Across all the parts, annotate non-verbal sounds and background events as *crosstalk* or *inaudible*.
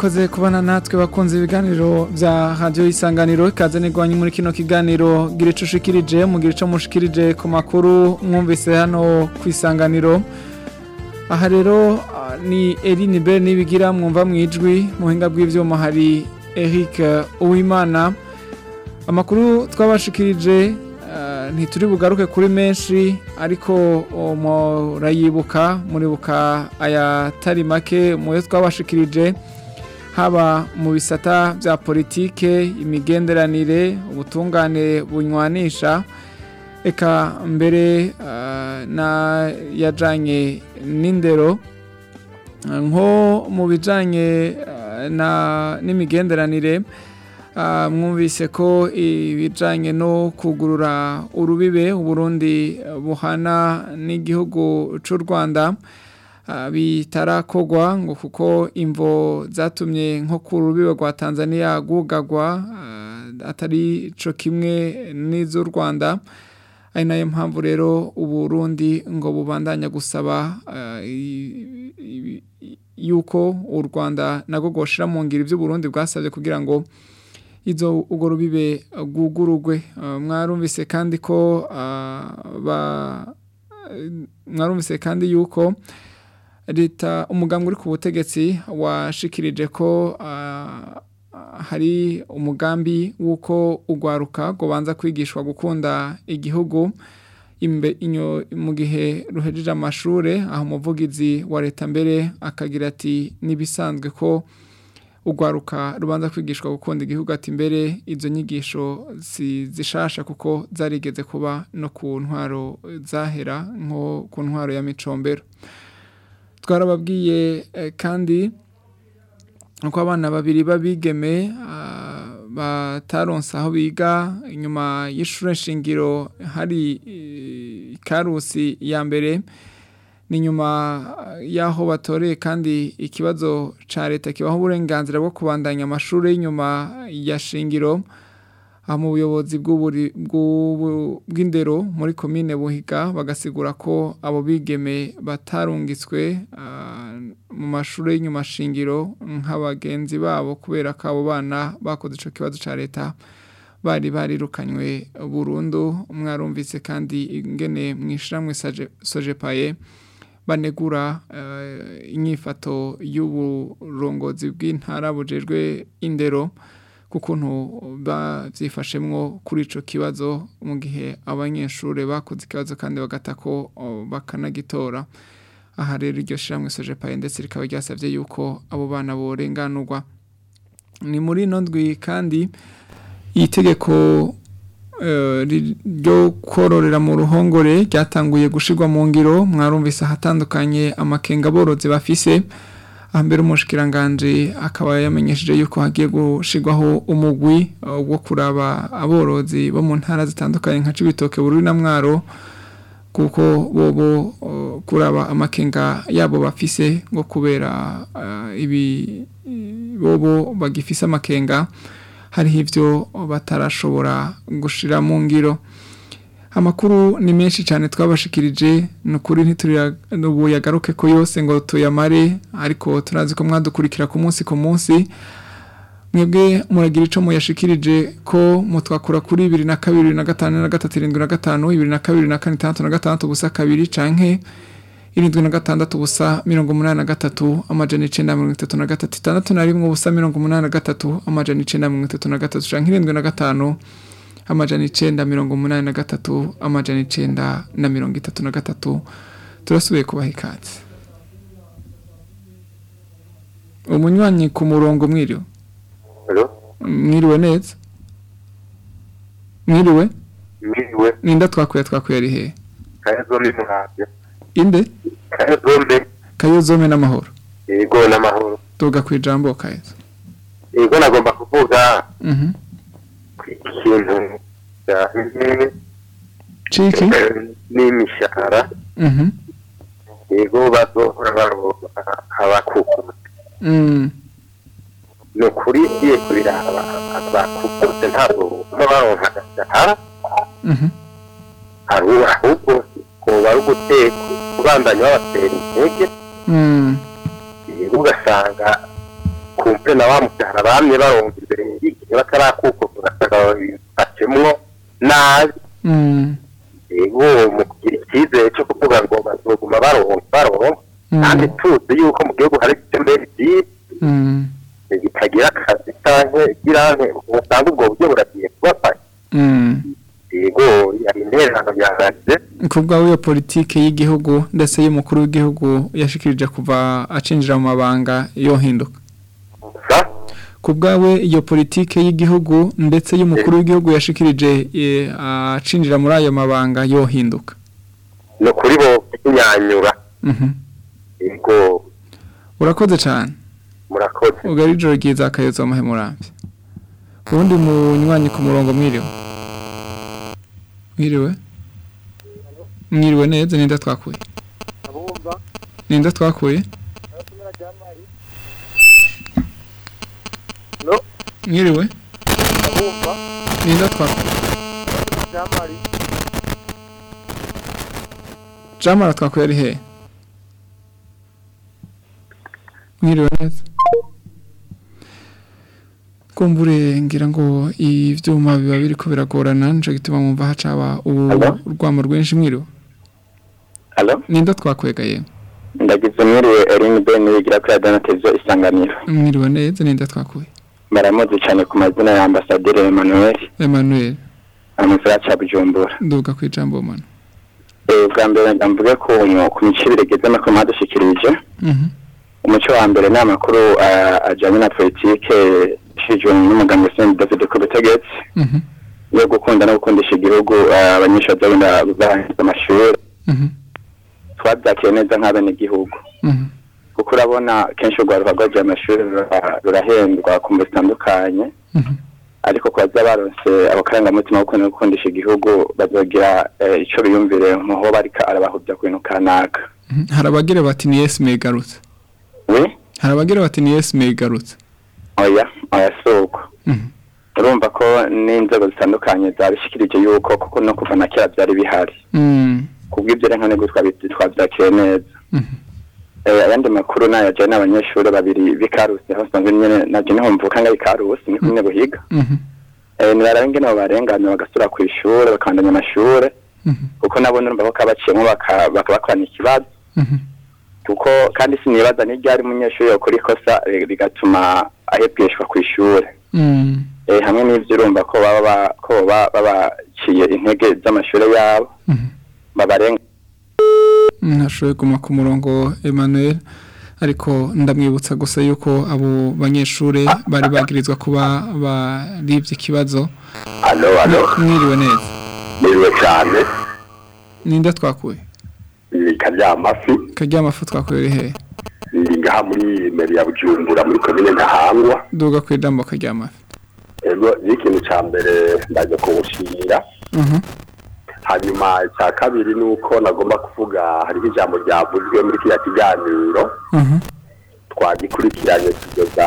Mwakoze kubana natwe bakunze ibiganiro bya radiyo y'isanganiro ikaze nigwanye muri kino kiganiro. Gira ico ushikirije mugira ico mushikirije ku makuru mwumvise hano ku isanganiro. Aha rero ah, ni Eline Bell nibigira mwumva mu ijwi mu buhinga bw'ivyuma hari Eric Uwimana. Amakuru twabashikirije ah, ntituri bugaruke kuri menshi ariko murayibuka muribuka ayatari make mu yo twabashikirije. Haba mu bisata bya politike imigenderanire ubutungane bunywanisha eka mbere ah, na yajanye n'indero nko mu bijanye ah, na n'imigenderanire ah, mwumvise ko ibijanye no kugurura urubibe uburundi buhana n'igihugu c'u rwanda bitarakogwa ngo kuko imvo zatumye nko ku rubibe rwa Tanzania gugagwa ah, atari co kimwe n'iz'u Rwanda. Ari na yo mpamvu rero uburundi ngo bubandanya gusaba ah, yuko u Rwanda nago goshira mu ngiro ivyo Burundi bwasabye kugira ngo izo ugo rubibe gugurugwe Ah, mwarumvise kandi ko ah, mwarumvise kandi yuko leta umugambwe uri ku butegetsi washikirije ko ah, hari umugambi w'uko ugwaruka ngo banza kwigishwa gukunda igihugu. Mu gihe ruhejeje amashure aho umuvugizi wa leta mbere akagira ati nibisanzwe ko ugwaruka rubanza kwigishwa gukunda igihugu. Ati mbere izo nyigisho si zishasha kuko zarigeze kuba no ku ntwaro zahera nko ku ntwaro ya micombero. Twarababwiye eh, kandi uko abana babiri babigeme ah, bataronse aho biga inyuma y'ishure shingiro hari eh, ikarusi ya mbere ni nyuma y'aho batoreye kandi ikibazo ca leta kibaho uburenganzira bwo kubandanya amashuri y'inyuma ya shingiro. Mu buyobozi bw'indero muri komine buhiga bagasigura ko abo bigeme batarungitswe ah, mu mashuri y'inyuma shingiro nk'abagenzi babo kubera ko abo bana bakoze ico kibazo ca leta bari barirukanywe burundu. Mwarumvise kandi ingene mwishirahamwe Saje- sojepaye banegura eh, inyifato y'uburongozi bw'intara bujejwe indero. Kukuntu bavyifashemwo kuri ico kibazo mu gihe abanyeshure bakoze ikibazo kandi bagata ko bakanagitora. Aha rero iryo shiramwe sojepaye ndetse rikaba ryasavye yuko abo bana borenganurwa. Ni muri ino ndwi kandi itegeko ri- ryo kororera mu ruhongore ryatanguye gushirwa mu ngiro. Mwarumvise ahatandukanye amakenga aborozi bafise. Ahambere umushikiranganje akaba yamenyesheje yuko hagiye gushirwaho umugwi eh, wo kuraba aborozi bo mu ntara zitandukanye nka Cibitoke Bururi na Mwaro kuko bobo eh, kuraba amakenga yabo bafise ngo kubera eh, ibi bobo bagifise amakenga hariho ivyo batarashobora gushira mu ngiro. Amakuru ni menshi cyane twabashikirije ni ukuri ntituriyabu yagaruke ko yose ngo tuyamare ariko turazi ko mwadukurikira ku munsi ku munsi. Mwebwe muragira ico muyashikirije ko mutwakura kuri bibiri na kabiri na gatanu na gatatu irindwi na gatanu bibiri na kabiri na kane itandatu na gatandatu ubusa kabiri canke irindwi na gatandatu ubusa mirongo umunani na gatatu amajana icenda mirongo itatu na gatatu itandatu na rimwe ubusa mirongo umunani na gatatu amajana icenda mirongo itatu na gatatu canke irindwi na gatanu. Amajana icenda mirongo umunani na gatatu amajana icenda na mirongo itatu na gatatu. Turasubiye kubaha ikaze umunywanyi ku murongo mwiriwe. Hello? mwiriwe neza? Mwiriwe? Miriwe, ninda twakuye twakuye ari hehe inde? Kayozome n'amahoro. Yego n'amahoro. tuga ku ijambo kayezo. Yego nagomba kuvuga. Mhm. Ikintu ciki n'imishahara. Yego bazohora baronka abakukuze. mm Ni ukuri ugiye kubiraba abakukuze ntabwo baba baronka agashahara. Ahubwo koba ari uguteka kubandanya babatera intege. ugasanga kumve na wa mushahara bamye baronka imbere y'igihe batarakukuza ugasanga bacemwo nabi. mm. Yego mu kugira icyizere cyo kuvuga ngo bazoguma baronka baronka Mm. kandi tuzi yuko mu gihugu hari igitembere byinshi. Mm. Gitagira akazi canke girane usanga ubwo buryo buragiye kubafasha. Mm. Yego yari intererano yahagaze kubwa iyo politike y'igihugu ndetse y'umukuru w'igihugu yashikirije kuva acinjira mu mabanga yohinduka. Gusa kubwawe iyo politike y'igihugu ndetse y'umukuru w'igihugu yashikirije eh, acinjira muri ayo mabanga yohinduka. Ni ukuri bo kunyanyura mhm. Urakoze cyane murakoze. Ugari ijoro ryiza akayoza amahe murambi ubundi munywanyi ku murongo mwiriwe. Mwiriwe? Mwiriwe neza ninda twakuye ninda twakuye mwiriwe ninda twakuye jamara twakuye ari hehe mwiriwe neza kumbure ngira ngo ivyuma biba biriko biragorana nico gituma mwumva hacaba Hello? urwamo rwinshi mwiriwe Halo, ninda twakwega yewe ndagize mwiriwe Erin Ben wigira kuri Adana Televiziyo Isanganiro. mwiriwe neza ninda twakuye Baramuzi cyane ku mazina ya Ambasaderi Emmanuel Emmanuel amusara cha Bujumbura. nduga ku ijambo mana Eh bwa mbere ndamvuge ko ku micibire geze makuru madushikirije. mhm Umuco wa mbere ni amakuru ah, ajanye na politike ishijwe n'umuganga Saint David ku butegetsi mhm yo gukunda no gukundisha igihugu ah, abanyeshuri bazagenda bazarangiza amashuri. mhm Twabyakiye neza nk'abenegihugu. Kuko urabona kenshi urwaruka rwagiye amashuri rura- rurahendwa ku mbu zitandukanye. Mhm. Ariko ku baza wo gukunda no gukundisha igihugu bazogira eh, ico biyumvire nkuho barika arabahuvya ku bintu kanaka. Mhm. hari abagira bati ni Yesu megarutse we hari abagira bati ni Yesu megarutse oya oya suko. Mhm. Urumva ko n'inzego zitandukanye zabishikirije yuko kuko no kuva na kera vyari bihari. Kubw'ivyo rero nkanegwe twavyakiye neza mhm Eh, ayandi makuru nayaje n'abanyeshuri babiri b'ikarusi aho nsanzwe nyene naje ni ho mvuka nga ikarusi ni kumwe buhiga. Mhm eh nibarabe ingene abo barenganye bagasubira ku ishure bakandanya amashure. Mhm kuko nabo urumva ko kabaciyemo baka- bakabakorana ikibazo. Mhm kuko kandi sinibaza n'iryari umunyeshuri yakora ikosa eh, rigatuma ahebweshwa ku ishure mhm eh, hamwe n'ivyo urumva ko baba ba- ko baba babaciye intege z'amashure yabo. Babarenga ntashoboye guma ku murongo Emmanuel. Ariko ndamwibutsa gusa yuko abo banyeshure bari bagirizwa kuba barivye ikibazo. Alo alo mwiriwe neza. Niriwe cyane ninda twakuye? Ni karyamafi karya amafu twakuye uri hehe ndi ngaha muri meri ya bujumbura muri komine ntahangwa duga ku ijambo karya amafi ego ni ikintu cya mbere ndaje kuwushira mhm. Hanyuma icya kabiri ni uko nagomba kuvuga hariho ijambo ryavuzwe muri kiriya kiganiro. Mhm. Twagikurikiranye kugeza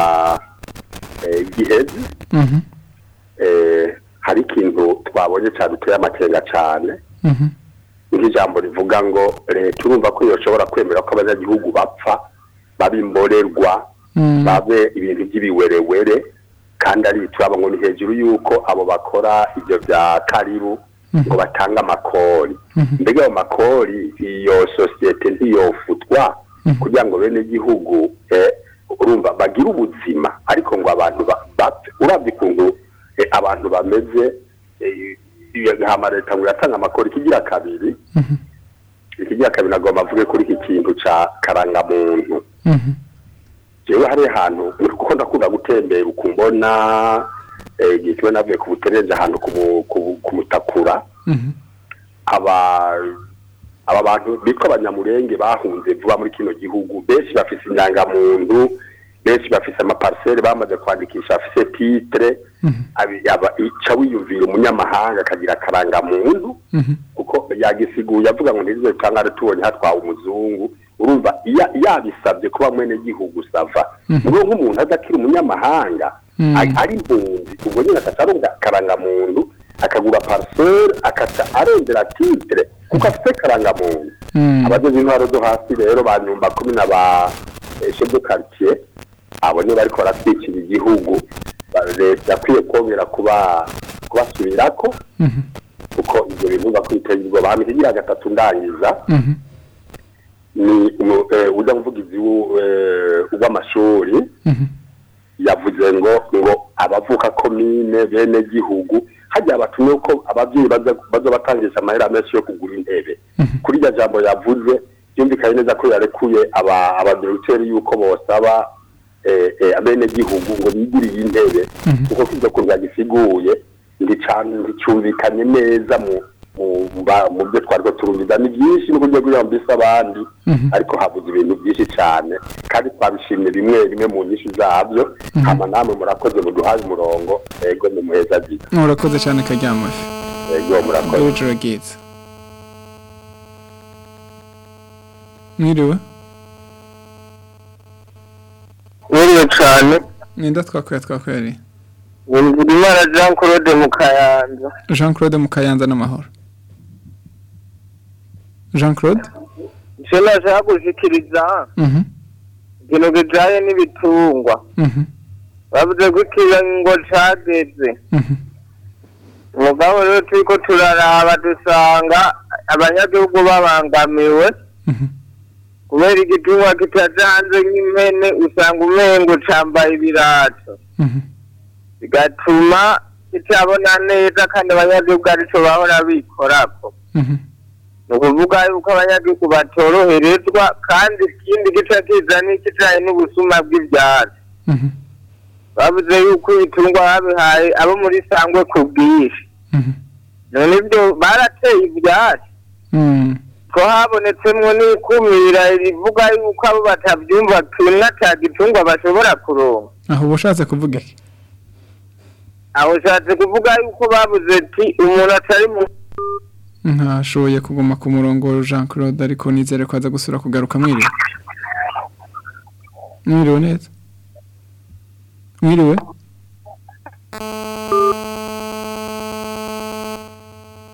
eh, giheze mhm. Eh, hari ikintu twabonye cyaduteye amakenga cyane mhm. Nk'ijambo rivuga ngo leta urumva ko yoshobora kwemera ko abanyagihugu bapfa babimborerwa babe ibintu by'ibiwerewere kandi ari turaba ngo ni hejuru y'uko abo bakora ibyo bya karibu ngo batange amakori. Mhm. mbega ayo makori iyo sosiyete ntiyofutwa kugira ngo bene igihugu eh, urumva bagire ubuzima. Ariko ngo abantu ba- bapfe urabye ukuntu eh, abantu bameze eh, hama leta ngo iratanga amakori ikigira kabiri. Mhm. Ikigira kabiri nagomba avuge kuri iki kintu ca karangamuntu. Mhm. Jewe hari ahantu kuko ndakunda gutembera ukumbona igihe kimwe navuye ku buterenze ahantu ku mu- ku- ku mutakura. Mhm. aba bantu bitwa abanyamurenge bahunze vuba muri kino gihugu. Benshi bafise indangamuntu benshi bafise amaparisere bamaze kwandikisha afise titre. Abi- aba- ica wiyumvira umunyamahanga akagira akarangamuntu. Mhm. kuko yagisiguye avuga ngo ntizize tangare tubonye hatwawe umuzungu. Urumva yabisabye kuba mwene gihugu sava ngo nk'umuntu adakira umunyamahanga Mhm. Ari- ari impunzi ubwo nyine akaca aronga akarangamuntu akagura parcelle akaca arondera titre kuko afite karangamuntu Mhm. abagize intwaro zo hasi rero ba nyumba kumi na ba chef de quartier abo nibo bariko baratwikira igihugu leta yakwiye kongera kuba kubasubirako Mhm. kuko ibyo bintu bakwiteza ubwoba hama ikigira gatatu ndangiza ni umu- eh, muvugizi w'u- eh, w'amashuri. Yavuze ngo ngo abavuka komine bene gihugu hajya batumye ko abavyeyi baza batangisha amahera menshi yo kugura intebe. Kuri iryo jambo yavuze byumvikanye neza ko yarekuye aba abadiregiteri yuko bosaba eh, eh, abene gihugu ngo biguriye intebe. Kuko kivyo kuntu yagisiguye nticane nticyumvikanye neza mu mu byo twariko turumviza ni byinshi n'uburyo mbise abandi ariko habuze ibintu byinshi cyane kandi twabishimye bimwe bimwe mu nyinshi zabyo. Hama namwe murakoze muduhaye umurongo. Ego mu muheza agira urakoze cyane karyamafi ego murakoze. Ijoro ryiza mwiriwe? Mwiriwe cyane ninda twakwera twakwereye Imana Jean Claude mu Kayanza jean claude mu kayanza n'amahoro. Jean claude je nashaka gushikiriza Mhm. ikintu kijanye n'ibitungwa Mhm. bavuze ko ikiringo cageze Mhm. umugabo rero turiko turaraba dusanga abanyagihugu babangamiwe Mhm. kubera igitungwa kitaja hanze nk'impene usanga umengo cambaye ibirato Mhm. bigatuma kitabona neza kandi abanyagihugu arico bahora bikorako Mhm. Ni ukuvuga yuko abanyagihugu batoroherezwa kandi ikindi gice kiza n'ikijanye n'ubusuma bw'ivyatsi Mhm. bavuze yuko ibitungwa babihaye abo muri sangwe ku bwinshi Mhm. none ibyo barateye Mhm. ko habonetsemwo n'ikumira rivuga yuko abo batavyumva kimwe ata gitungwa bashobora kuronka aho uba ushatse kuvuga iki aho ushatse kuvuga yuko babuze ati umuntu atari mu ntashoboye kuguma ku murongo jean claude ariko nizere ko aza gusura kugaruka mwiriwe. Mwiriwe neza? Mwiriwe?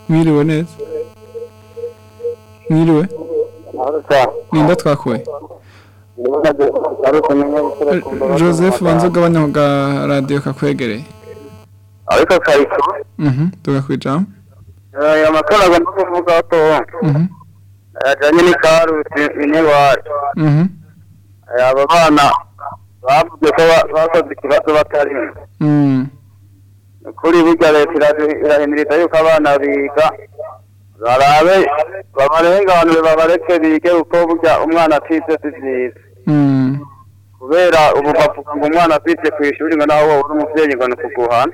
Mwiriwe neza? Mwiriwe? Ninda twakuye joseph banza ugabanya ga radiyo kakwegereye. Ariko kariko mhm tugakwijamo ko mhm ajanye n'ikarusi inewacu mhm aba bana bavuze ko ba- bakoze ikibazo batarimo kuri burya leta ira- irahimiriza yuko abana biga barabe babarenganure babareke bige kuko burya umwana atize si vyiza mhm kubera ubu bavuga ngo umwana atize ku ishuri ngo nawe wowe uri umuvyeyi ngo ni ukuguhana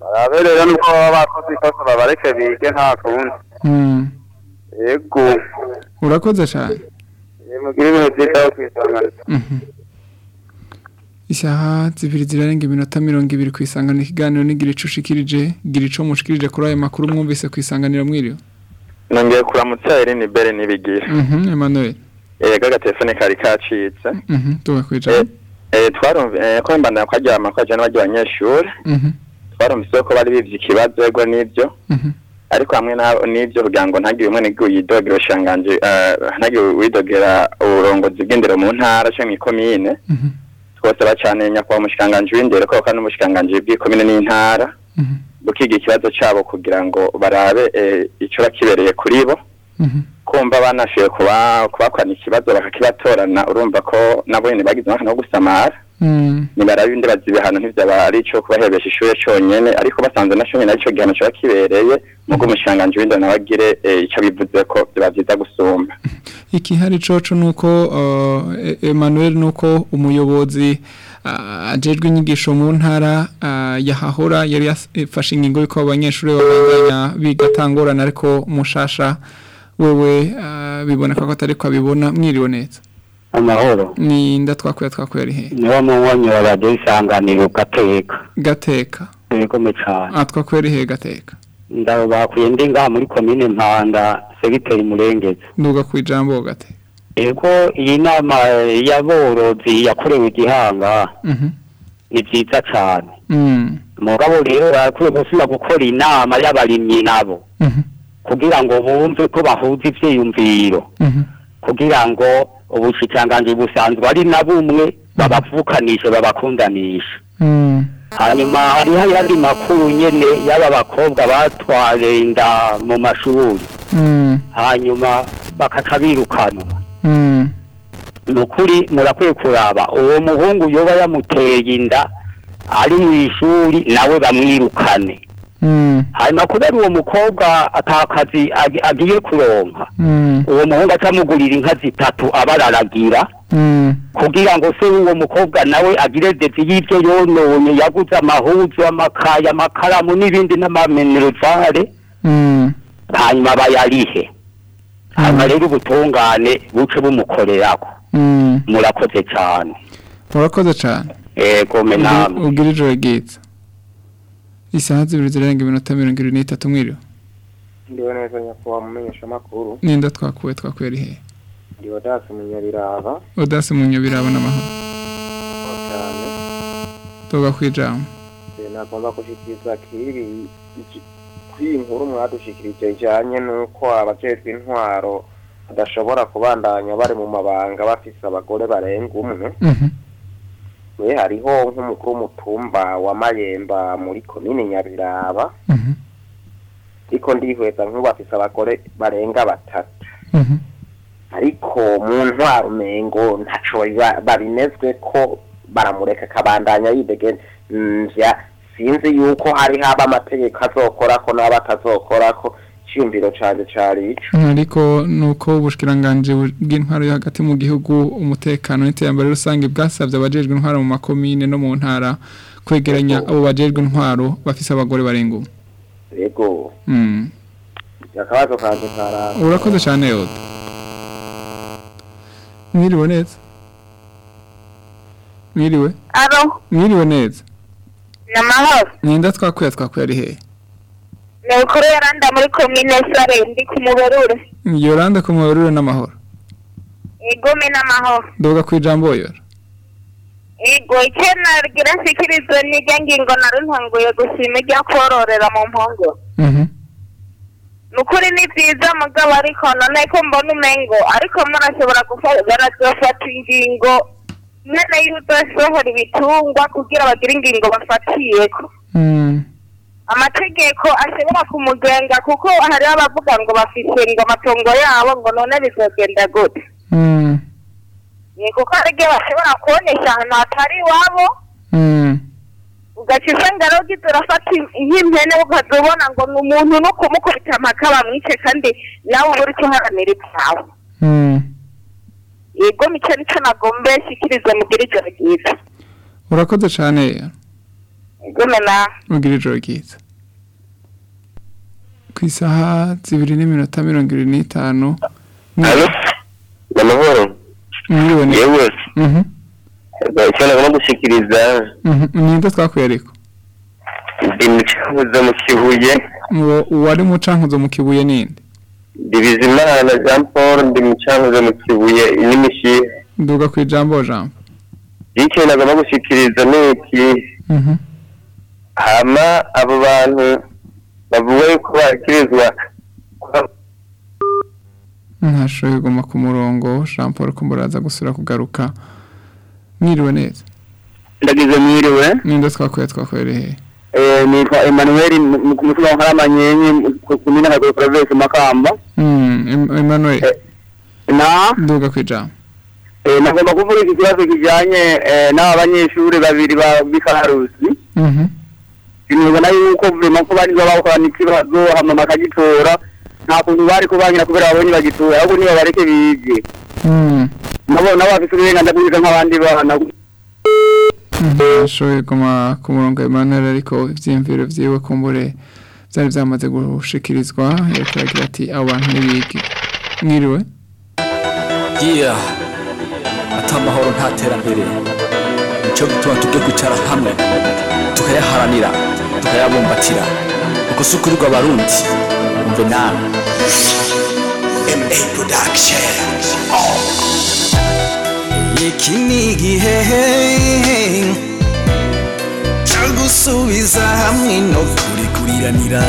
barabe rero nuko baba bakoze ikosa babareke bige nta kundi mhm. Yego urakoze cyane mugire ibintu vyiza yo kwisanganiza Mhm. isaha zibiri zirarenga iminota mirongo ibiri ku isanganiro ikiganiro n'igira ico ushikirije gira ico mushikirije kuri ayo makuru mwumvise ku isanganiro mwiriwe nongeye kuramutsa Irene Bere nibigira mhm Emmanuel yego agatelefone kari kacitse mhm tugakwijana eh twarumva eh, ko mbandana kwagira amakwaje n'abajya abanyeshuri mhm. Twarumvise ko bari bivye ikibazo ego nivyo mhm. Ariko hamwe n'ivyo kugira ngo ntagire umwe n'igihe yidogera ushanganje ntagire widogera uburongozi bw'indero mu ntara canke mw'ikomine mhm. Twose bacane nyakubahwa umushikiranganji w'indero ko kandi n'umushikiranganji bw'ikomine n'intara. Mhm. Gukiga ikibazo cabo kugira ngo barabe eh, ico kibereye kuri bo. Mhm. Kumva banashoboye kuba kubakorana ikibazo bakakibatorana urumva ko nabo nyene bagize umwaka wo gusamara. Mm. nibarabe ndibaza ibihano ntivyaba ari ico kubahebesha ishure conyene ariko basanze na nyene arico gihano coba kibereye mugo umushikiranganji w'indero nawe agire eh, ico bivuze ko vyoba vyiza gusumba *laughs* ikihari coco nuko E- Emmanuel nuko umuyobozi ajejwe inyigisho mu ntara yahahora yari yafashe ingingo yuko abanyeshuri babandanya biga tangorana ariko mushasha wewe biboneka ko atari ko abibona mwiriwe neza amahoro. Ni nda twakuye twakuye ari he? Niwo munywanyi wa radiyo isanganiro gateka. Gateka yegome cane. Ah twakuye ari he gateka? Ndabo bakuye ndi ngaha muri komine mpanda segiteri murengezi. Nduga ku ijambo gateka ego iyi nama y'aborozi yakorewe igihanga mhm. Ni vyiza cane. Mm. Mugabo rero barakwiye gusubira gukora inama y'abarimyi nabo. Mhm. Kugira ngo bumve ko bahuza ivyiyumviro. Mhm. Kugira ngo ubushikiranganji busanzwe ari na bumwe babavukanishe babakundanishe mm hanyuma hariho ayandi makuru nyene y'aba bakobwa batwaye inda mu mashuri mm hanyuma bakaca birukanwa mm ni ukuri murakwiye kuraba uwo muhungu yoba yamuteye inda ari mu ishuri nawe bamwirukane. Hanyuma kubera uwo mukobwa atakazi agi- agiye kuronka. Mm uwo muhungu acamugurira inka zitatu abararagira. Mm kugira ngo se uwo mukobwa nawe agire dezi y'ivyo yononye yaguze amahuzu amakaye amakaramu n'ibindi n'amaminerivare mm hanyuma bayarihe hanyuma rero ubutungane buce bumukorerako. Murakoze cane. Urakoze cyane ego me namwe ubwira ijoro isaha zibiri zirenga iminota mirongo irindwi n'itatu mwiriwe. Ndiwe neza nyakubahwa mumenyesha amakuru. Ninda twakuwe twakuye ari he? Ndiwe dasi munyabiraba. Udasi mu nyabiraba n'amahoro. Cyane. Tuga ku ijambo. Nagomba gushikiriza kiri kuri iyi nkuru mwadushikirije ijanye n'uko abajejwe intwaro badashobora kubandanya bari mu mabanga bafise abagore barenga umwe. Mhm. Hariho nk'umukuru w'umutumba wa mayemba muri komine nyabiraba. Mhm. Ariko ndihweza nk'ubu bafise abagore barenga batatu. Mhm. Ariko mu ntwaro umengo ntaco babinezwe ko baramureka akabandanya yidegenvya sinzi yuko hari haba amategeko azokorako n'abo atazokorako iciyumviro canje cari ico. Ariko nuko ubushikiranganje bw'intwaro yo hagati mu gihugu umutekano n'iterambere rusange bwasabye abajejwe intwaro mu makomine no mu ntara kwegeranya abo bajejwe intwaro bafise abagore barenga umwe. Ego. Mm. akabazo kanje karanga urakoze cyane yoda mwiriwe neza? Mwiriwe? Aro mwiriwe neza? Ni amahoro ninda twakuye twakuye ari hehe ni ukuri yaranda muri komine sare ndi ku muberure yoranda ku mubarure n'amahoro igome n'amahoro ndoga ku ijambo yora ego icyo nagira nshyikirizwe n'ijya ngingo nari ntanguye gushima ijya kororera mu mpongoro mhm. Ni ukuri ni byiza mugabo ariko none ko mbona umengo. Ariko murashobora gufata ingingo. Nyene y'udasohora ibitungwa kugira bagire ingingo bafatiyeko. Mm. Amategeko ashobora kumugenga kuko hariho abavuga ngo bafise ngo amatongo yabo ngo none bizogenda gute. Ni kuko hari igihe bashobora kubonesha ahantu hatari iwabo. Ugaca usanga rero urafata nk'impene ukaza ubona ngo ni umuntu no kumukubita amaka bamwice kandi nawe uba uri kuharanira ibyawe. Mm. yego mico nico nagombe shikirize mugire ijoro ryiza. Urakoze cyane yego mena ugira ijoro ryiza ku isaha zibiri n'iminota mirongo irindwi n'itanu. Neza Yewe. mhm. Icyo nagomba gushikiriza. Mhm. Ninda twakuye ariko ndi mu cyahoze mu Kibuye. Uwo- uwari mu cankuzo mu kibuye ninde? Ndi Bizimana Jean Paul ndi mu cyahoze mu Kibuye n'imishi. nduga ku ijambo jambo Icyo nagomba gushikiriza ni iki mhm. Hama abo bantu bavuga yuko bakirizwa ntashoboye kuguma ku murongo jean paul kumburaza gusura kugaruka. Mwiriwe neza? Ndagize mwiriwe. Ninde twakuye twakuye hehe? Eh, nitwa Emmanuel ku mutumba wa Nkaramanyenyi ku- mina Hagoro Province Makamba. Mm, Em- Emmanuel. Na? Nduga ku ijambo Eh, nagomba kuvuga iki kibazo kijanye eh, n'aba banyeshuri babiri ba bikarusi Sinubona yuko vrema ko bari bakorana ikibazo hama bakagitora nta kuntu bari kubangira kubera babonye bagitora ahubwo niba bareke bige. Mm. nabo nabo bafite uburenganzira bwo kwiga nk'abandi bana. Mhm. ashoboye guma ku murongo Emmanuel ariko ivyiyumviro vyiwe kumbure vyari vyamaze gushikirizwa. Yariko aragira ati abo bantu nibige mwiriwe? Yeah. Ata amahoro nta terambere. Ni cyo gituma tujye kwicara hamwe tukayaharanira tukayabumbatira. Uko si ukuri rw'abarundi umve nawe. Iki ni igihe cyo gusubiza hamwe no kurikuriranira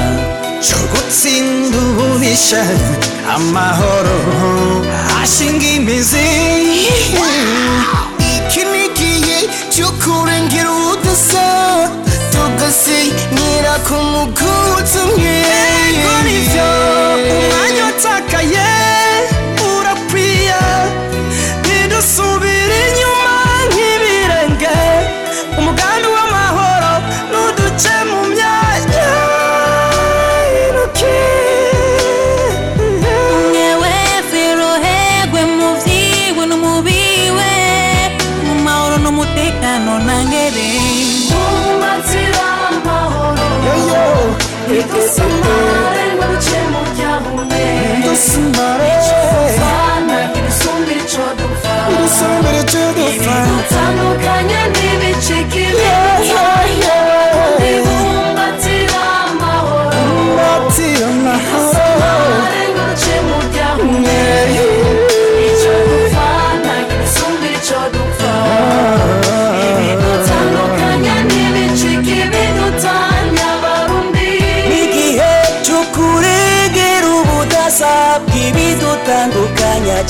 cyo gutsinda ububisha amahoro ashinga imizi. Iki ni igihe cyo kurengera ubudasa tugasinyira ku muguzi umwe yego nivyo umwanya watakaye Somebody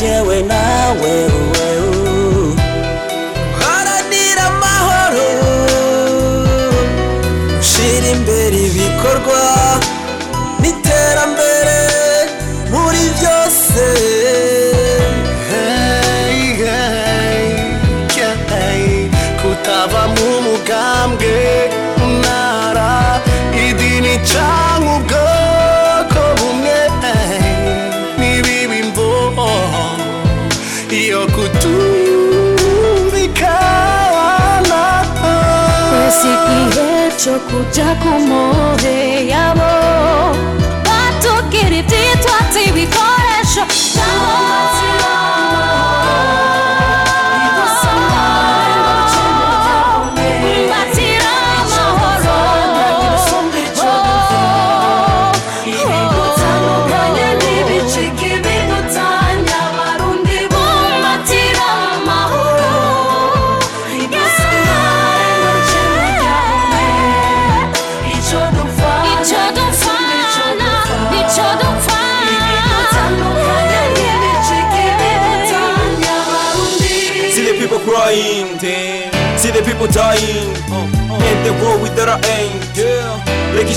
bw'ibidutandukanya jewe nawe haranira Cyo kuja ku mohe yabo. Batukira ibyitwatsi ibikoresho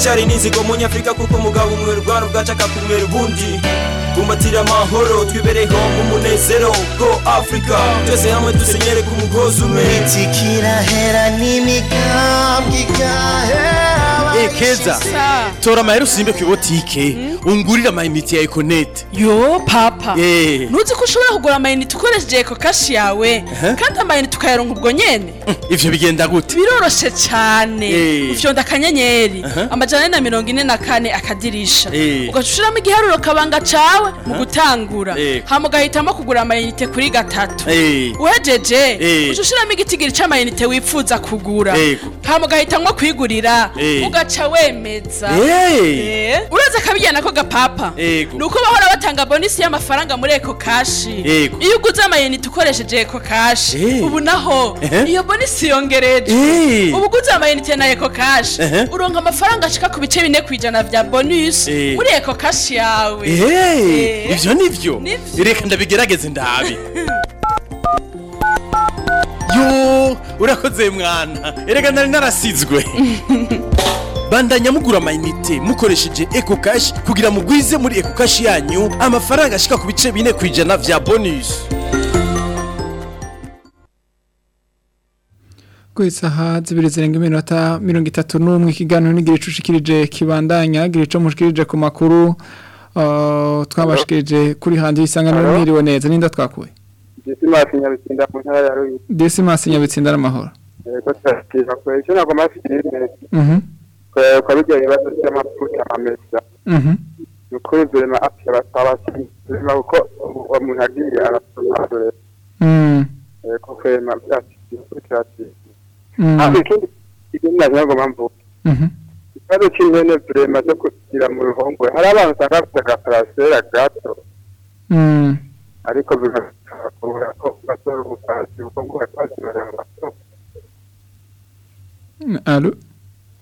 Reka icyari n'inzigo mu nyafurika kuko umugabo umwe rwanda ubwacu akakumera ubundi bumbatira amahoro twibereho mu munezero go africa twese hamwe dusenyere ku mugozi umwe. Kirahera n'imigambwe igahera ekeza tora amahera usimbe ku ibotike ungurire amayinite ya ekonete yo papa. Eh. ntuzi ko ushobora kugura amayinite ukoresheje eko kashi yawe kandi amayinite ukayaronka ubwo nyene. Ivyo bigenda gute? Biroroshe cyane Eh. ufyonda akanyenyeri amajana na mirongo ine na kane akadirisha. Eh. ugaca ushiramo igiharuro kabanga cawe mu gutangura. Eh. hama ugahitamo kugura amayinite kuri gatatu. Uhejeje uca ushiramo igitigiri c'amayinite wifuza kugura. Hama ugahitamwo kwigurira. Ugaca wemeza. Uraza akabijyana ko gapapa. Yego. ni uko bahora batanga bonisi y'amafaranga muri eko kashi. Iyo uguze amayinite ukoresheje eko kashi ubu naho iyo bonisi yongereje Eh. ubu uguze amayinite na eko kashi uronka amafaranga ashika ku bice bine ku ijana vya bonus. Eh. muri eko kashi yawe. Ivyo nivyo. Nivyo. reka ndabigerageze ndabe. *laughs* Yo urakoze mwana. Erega nari narasizwe. *laughs* Bandanya mugura amayinite mukoresheje eco cash kugira mugwize muri eco cash yanyu amafaranga ashika ku bice bine ku ijana vya bonus. Ku isaha zibiri zirenga iminota mirongo itatu n'umwe ikiganiro n'igihe cushikirije kibandanya gira ico mushikirije ku makuru uh, twabashikirije kuri handi isanganiro mwiriwe neza ninda twakuye Disimasi Nyabitsinda mu ntara ya Ruyigi. Decimas Nyabitsinda n'amahoro Yego turakira ko icyo nagomba fikirire. Mhm Kwa bijya ibibazo by'amafuta amesa. mhm Ni ukuri vrema apya basaba vrema kuko uwo muntu agiye arasoma dore. Yego. Ah ikindi nagomba mvuga. Mhm Ikibazo cy'impene vrema cyo kugira mu ruhongore. Hari abantu usanga bafite agaparasera gato. Ariko bigakora ko basora ubutasi kuko ngo batasi Allo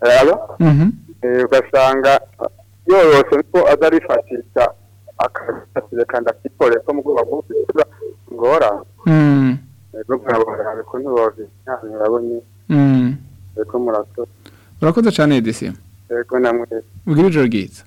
rero Mhm eh, ugasanga yorose ko azarifatisha akagasire kandi akikore ko mu bwoba bwo kugira ngora. Mm. ego bwabora ko ntibovi cyane urabonye Mm. ego murato urakoze cyane Decimas ego namwe ubwira ijoro ryiza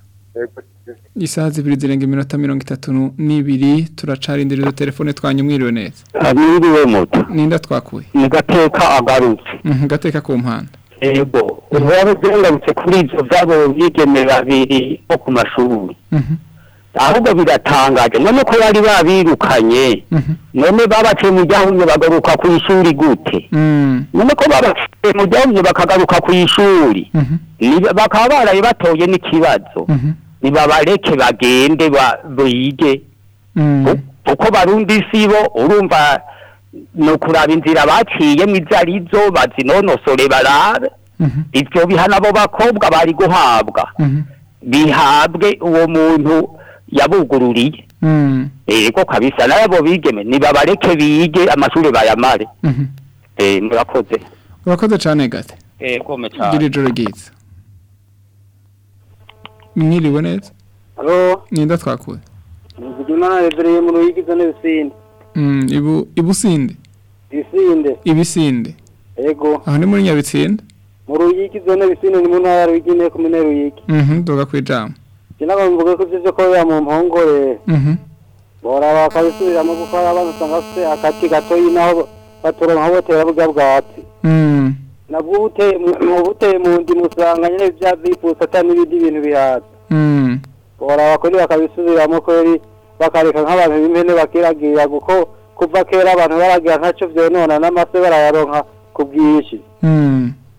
isaha zibiri zirenga iminota mirongo itatu n'ibiri turacarindiriza telefone twanyu mwiriwe neza Mwiriwe muto. ninda twakuye Ni gateka agarutse. Mhm, gateka ku mpanda Ego. Uwaba uzengarutse kuri ivyo vyabo bigeme babiri bo ku mashuri. Ahubwo biratangaje. None ko bari babirukanye. None babaciye mu ryahumye bagaruka ku ishuri gute? None ko babaciye mu ryahumye bakagaruka ku ishuri. Niba- Bakaba baraye batoye n'ikibazo. Nibabareke bagende ba- bige. Uko barundi sibo urumva ni ukuraba inzira baciyemo izo ari zo bazinonosore barabe ibyo bihana abo bakobwa bari guhabwa bihabwe uwo muntu yabugururiye yego kabisa nabo bigeme nibabareke bige amashuri bayamare eh murakoze. Urakoze cyane gate yego me gira cyane ijoro ryiza mwiriwe neza? Halo, ninda twakuye Nzigimana Revereye mu ruyigize n'ibisinde. Mm, ibu ibusinde? Ibisinde. ibisinde. Ego. aho ni muri nyabitsinda Mu ruyigize n'ibisinde ni mu ntara ya Ruyigi ne kumene Ruyigi. mhm Kinaga mvuga ko ivyo ko ya mu mpongore. mhm Bora bakabisubiramo kuko abantu usanga bafite akati gatoyi naho batoronka botera bwa bwatsi. mm Nabwo buteye mu buteye mu ndi musanga nyene bya bipusa atani ibindi bintu bihaza. mm Bora bakora bakabisubiramo kweri bakareka nk'abantu b'impene bakiragira kuko kuva kera abantu baragira ntaco vyonona n'amase barayaronka ku bwinshi.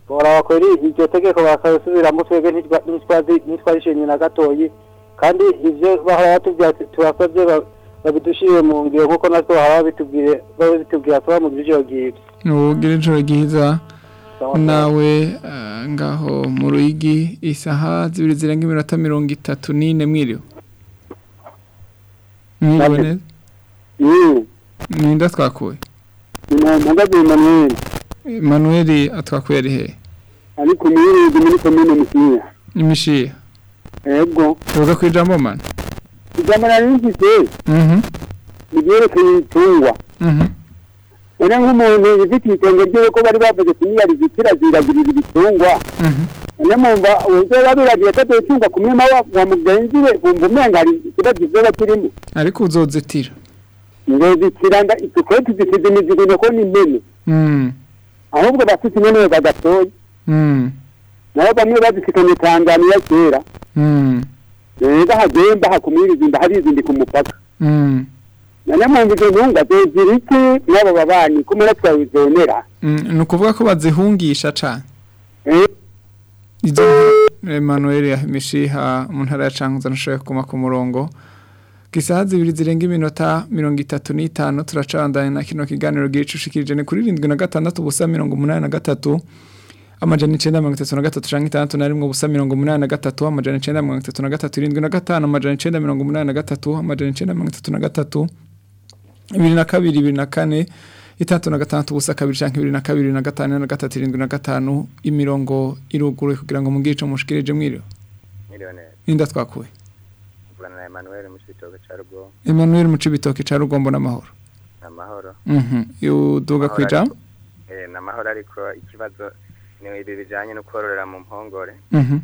Mm bora bakora iryo tegeko bakabisubiramo twebwe ntitwa- ntitwazi- ntitwarishimye na gatoyi. Kandi ivyo bahora batubwira ati turasavye ba- babidushire mu ngiro nk'uko natwe bahora babitubwire babitubwira tuba mu ijoro bwiza ugira ijoro ryiza. Nawe eh, ngaho mu ruyigi isaha zibiri zirenga iminota mirongo itatu n'ine mwiriwe mwiriwe neza? Ninda twakuye mpagaze Emmanuel Emmanuel atwakuye ari hehe ariko muyirinzi muri komine musinya imishiha ego. Tuvuga ku ijambo mana ijambo nari mfise mhm. Ni ryerekeye ibitungwa mhm nk'umuntu ufite itongo ryiwe ko bari bavuze kumwiyariza kiraziragirira ibitungwa mhm. None mwumva uburyo babiragiye ko atotungwa ku mwema wa- wa mugenzi we bumva umenga hari ikibazo izoba kirimo ariko uzozitira ngozitira nda tukwiye tuzisize imizigo nuko ni mm ahubwo bafite impene bagatoye mm nabo bamwe bazisikanye tanzaniya kera. Mm rero hagenda hakumiriza inda harizindi ku mupaka. Mm none mwumva izo ntunga zozira iki? N'abo babanyi kumera twabizonera ni ukuvuga ko bazihungisha cane izo Emmanuel yahimishiha mu ntara ya Cankuzo nashoboye kuguma ku murongo. Gisaha zibiri zirenga iminota mirongo itatu n'itanu turacandanye na kino kiganiro gicushikirije ni kuri rindwi na gatandatu ubusa mirongo umunani na gatatu amajana icenda mirongo itatu na gatatu canke itandatu na rimwe ubusa mirongo umunani na gatatu amajana icenda mirongo itatu na gatatu irindwi na gatanu amajana icenda mirongo umunani na gatatu amajana icenda mirongo itatu na gatatu ibiri na kabiri ibiri na kane itandatu na gatandatu ubusa kabiri canke ibiri na kabiri na gatanu na gatatu irindwi na gatanu imirongo iruguruye kugira ngo mugire ico mushikirije mwiriwe. Mwiriwe neza. ninda twakuye Emmanuel mu Cibitoke ca Rugo. Emmanuel mu cibitoke ca Rugombo n'amahoro Amahoro. mhm uduga Amahoro kwijambo ariko- Eh, n'amahoro ariko ikibazo ni ibi bijanye no kororera mu mpongore. mhm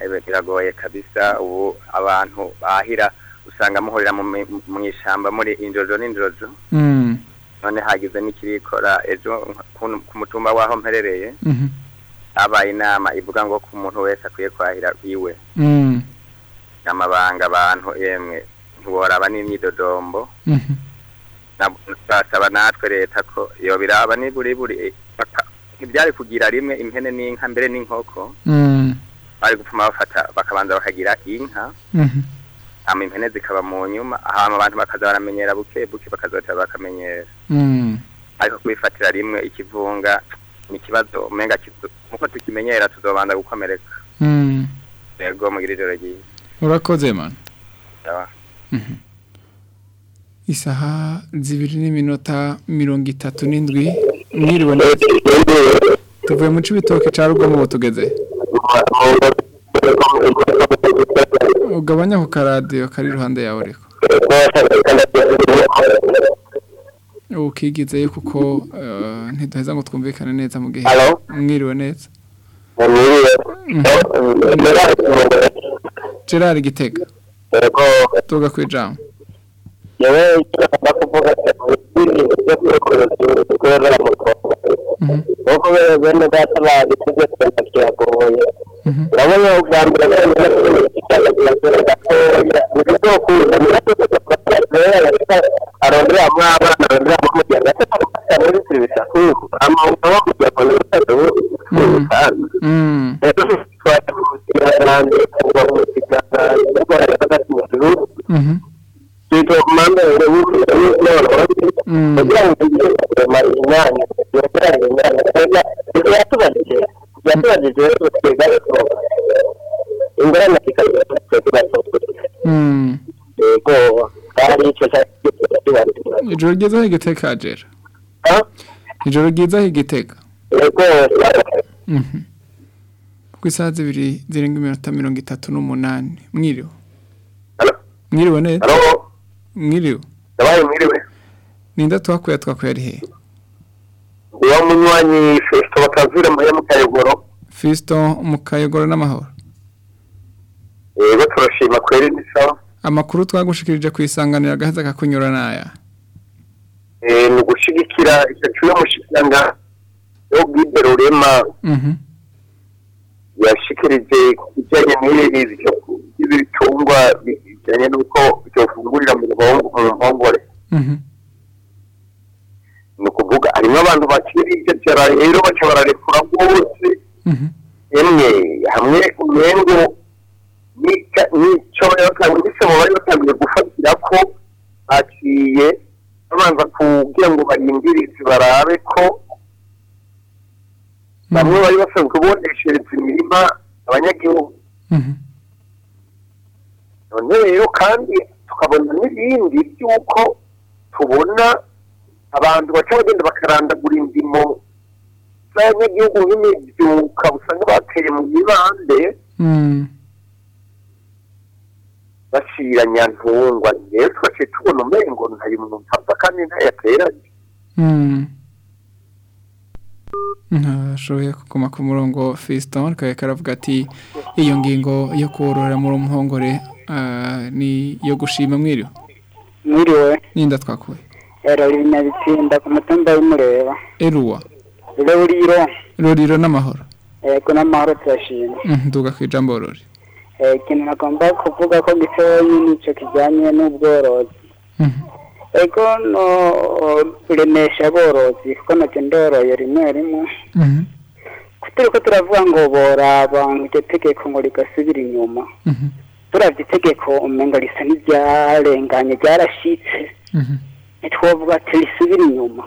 Ebe biragoye kabisa ubu abantu bahira usanga muhurira mu ishamba muri injojo n'injojo. mm none hagize n'ikirikora ejo ku- ku mutumba w'aho mperereye Mhm. habaye inama ivuga ngo ku muntu wese akwiye kwahira iwe Mm. Amabanga abantu yemwe ntiworaba n'imyidodombo Mhm. Basaba natwe leta ko iyo biraba buri eh, baka- ntibyari kugira rimwe impene n'inka mbere n'inkoko Mm. bari gupfuma bafata bakabanza bakagira inka Mhm. hama impene zikaba mu nyuma hama abantu bakaza baramenyera buke buke bakazoca bakamenyera Mm. ariko kubifatira rimwe ikivunga ni ikibazo umenga nk'uko tukimenyera tuzobanza gukomereka Mm. yego mugira ijoro ryiza urakoze man Sawa. isaha zibiri n'iminota mirongo itatu n'indwi mwiriwe neza tuvuye mu cibitoke ca rugomo tugeze. Ugabanya ku karadiyo kari iruhande yawe ariko ukigizeyo kuko eh, ntiduheza ngo twumvikane neza mu gihe mwiriwe neza. Mwiriwe. Gerard gitega Yego. tuga ku ijambo yewe icyo agomba kuvuga ibintu byo kwikorera mu Kongo kuko bene bene data bagize kwenda kiragoye urabona ubwa mbere bene icyagagira gatoya ni byo kuza ni byo kuza arondera amwaba arondera amujya gato kufata muri serivisi kuko amahoro yo rero twajya kugira nande kuba mu kiganza n'ubwo hagati mu gihugu Tito manda ya wuku ya wuku ya wuku kugira ngo tujye kurema imyanya yokera imyanya kwega ibyo yatubajije yatubajije rero twega ko ingorane kikagira twega yego kandi icyo cyatubajije ijoro ryiza aho igiteka jera ijoro ryiza aho igiteka yego. Ku isaha zibiri zirenga iminota mirongo itatu n'umunani. Mwiriwe? Mwiriwe neza? Mwiriwe? Mwiriwe. Ninde twakuye twakuye ari hehe uwo munywanyi festo bakavira muri mukayogoro. Fisito mu kayogoro n'amahoro. Yego turashima kweri ni sawa amakuru twagushikirije ku isanganiro agaheza kakunyura n'aya? Eh, ni ugushigikira icyo cyuyo mushikiranga yo rurema. Mhm. Yashikirije ku bijyanye n'ibi bitungwa bijyanye n'uko byofungurira mu mpongore Mhm. ni ukuvuga harimo abantu bakiri ibyara rero baca bararekura bose Mhm. emwe hamwe umwengo nica- nico bari batangiye bisemo bari batangiye gufatira ko baciye babanza kugira ngo barindirize barabe ko bamwe bari basanzwe boneshereza imirima abanyagihugu Mhm. none rero kandi tukabona n'ibindi by'uko tubona abantu baca bagenda bakarandagura indimo z'abanyagihugu nk'imibyuka usanga bateye mu mibande Mm. bashira nyantungwa rero twaciye tubona umengo ntayo umuntu apfa kandi ntayateranye. Mm. ntashoboye kuguma ku murongo fiston kare karavuga ati iyo ngingo yo korora mu rumpongore ah, ni iyo gushima mwiriwe. Mwiriwe. Ninda twakuye ero ibinyabitsinda ku mutumba w'umureba. Eruwa? Ruriro ruriro n'amahoro? Yego n'amahoro turashima Mhm, nduga ku ijambo ruri Eh, ikintu nagomba kuvuga ko gitoyi nico kijanye n'ubworozi. Ego no kuremesha aborozi kuko na byo ndoroye rimwe rimwe. Turiko turavuga ngo boraba iryo tegeko ngo rigasubira inyuma. Turavye itegeko umengo risa n'iryarenganye ryarashitse ntitwovuga ati risubire inyuma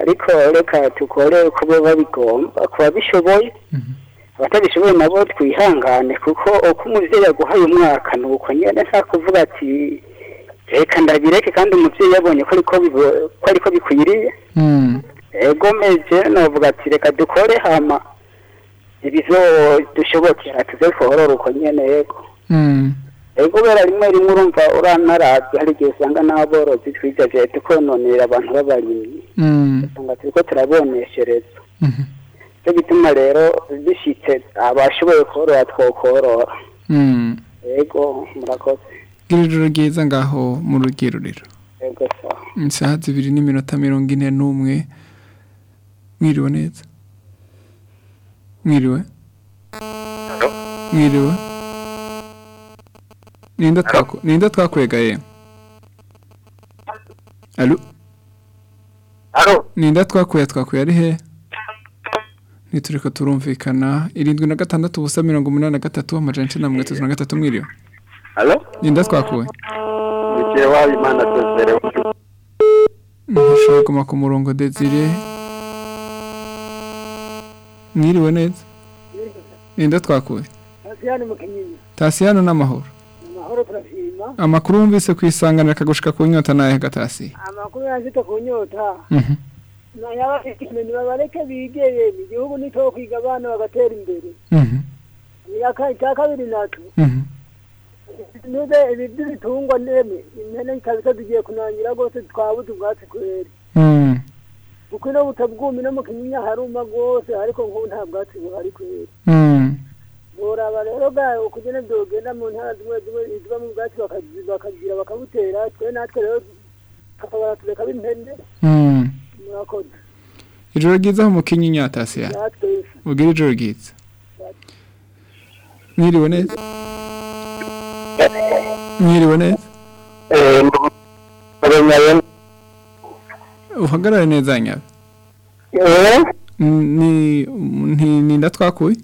ariko reka tukore uko boba bigomba kuba bishoboye abatabishoboye nabo twihangane kuko uko umuvyeyi aguhaye umwaka ni uko nyene nta kuvuga ati reka ndabireke kandi umuvyeyi yabonye ko ariko bikwiriye ego meje novuga ati reka dukore hama ibizo dushobokera tuze tworora uko nyene ego ego kubera rimwe rimwe urumva uranaravye hari igihe usanga n'aborozi twijaje tukononera abantu b'abarimyi. Usanga turiko turaboneshereza. Cyo gituma rero bishitse abashoboye korora twokorora ego murakoze. Ijoro ryiza ngaho mu sawa. isaha zibiri n'iminota mirongo ine n'umwe. Mwiriwe neza? Mwiriwe? Mwiriwe? Ninda twakwegaye alo. Ninda twakuye twakuye ari he? Nitureka turumvikana. Irindwi na gatandatu ubusa mirongo umunani na gatatu amajana icenda na mirongo itatu na gatatu mwiriwe imana tuzere ntushobora kuguma ku murongo desire. Mwiriwe neza. Ninda twakuye Asiyani mu Kinyinya. tasiyano n'amahoro. Amahoro turashima. amakuru wumvise ku isanganiro akagushika ku nyota naye gatasi Amakuru yanzite ku nyota. Mhm. Babareke bigeye mu gihugu nito kwiga abana bagatera imbere. Mhm. Icya kabiri nacu. Mhm. Nube ibi by'ibitungwa ndeme impene kabisa tugiye kunangira rwose twabuze ubwatsi. Mhm. Kuko ino butabwumi no mu Kinyinya haruma rwose ariko nk'ubu nta bwatsi buhari kweri. Boraba rero bwayo ukugene byogenda mu ntara zimwe zimwe ziba mu bwatsi bakagira bakabutera twe natwe rero tukabara tureka b'impende. Mhm. murakoze. Ijoro ryiza aho mu kinyinya tasiyano natwe ubwira ijoro ryiza. Mwiriwe neza? Mwiriwe neza? Uhagarare neza nyabe? Ni ni ninda twakuye?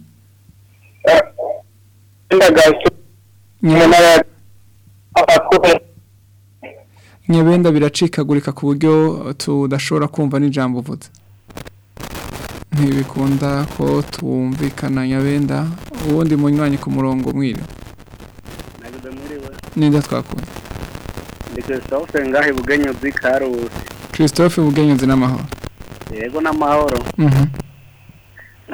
Nyabenda. Biracikagurika ku buryo tudashobora kumva n'ijambo uvuze. Ntibikunda ko tumvikana nyabenda. Ubundi munywanyi ku murongo mwiriwe ninda twakuye? Ndi Christophe ngahe bugenyuzi Karusi. christophe bugenyuzi n'amahoro. Yego n'amahoro.